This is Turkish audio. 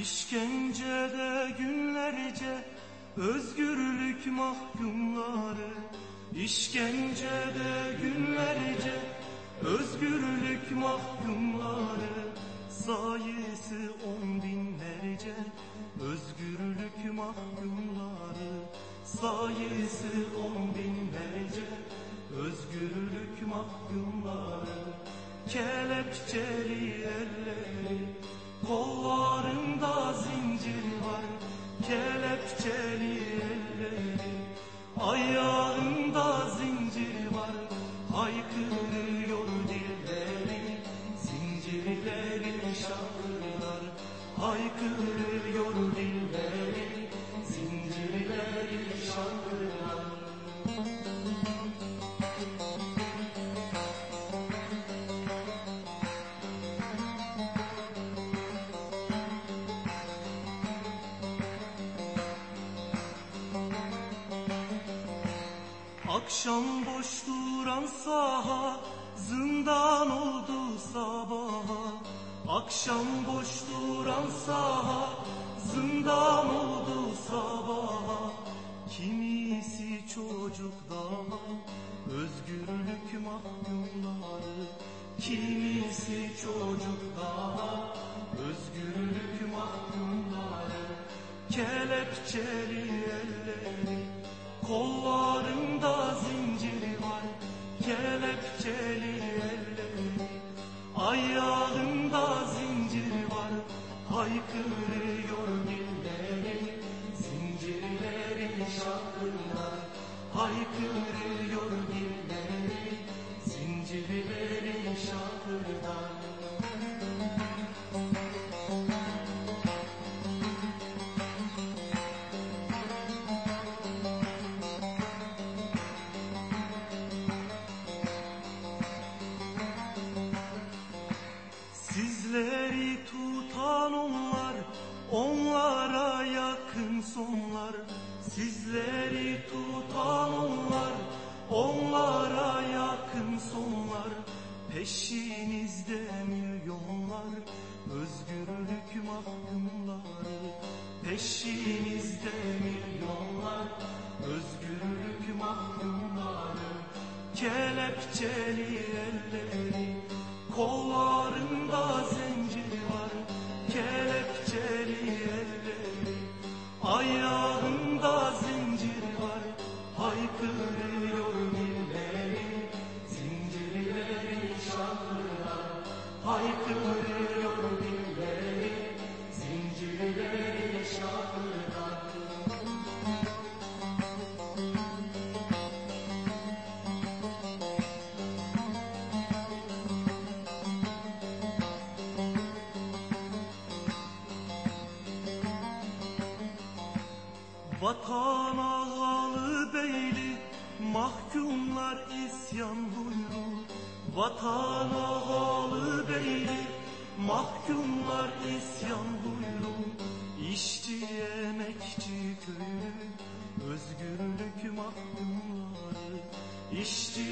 İşkencede günlerce özgürlük mahkumları. İşkencede günlerce özgürlük mahkumları. Sayısı on binlerce özgürlük mahkumları. Sayısı on binlerce Haykırıyor dilleri Zincirleri şarkılar Akşam boş duran saha zindan oldu sabaha Akşam boş duran saha zindan oldu sabaha. Kimisi çocuk daha özgürlük mahkumları. Kimisi çocuk daha özgürlük mahkumları. Kelepçeli elleri Kollarında Haykırıyor dilleri Zincirleri şarkılar. Haykırıyor dilleri Sizleri tutan onlar, onlara yakın sonlar. Peşinizde milyonlar, özgürlük mahkumları. Peşinizde milyonlar, özgürlük mahkumları. Kelepçeli elleri, Kollarında zincir Vatan ağalı beyli mahkumlar isyan buyurur Vatan ağalı beyli mahkumlar isyan buyurur İşçi emekçi köylü özgürlük mahkumları. İşçi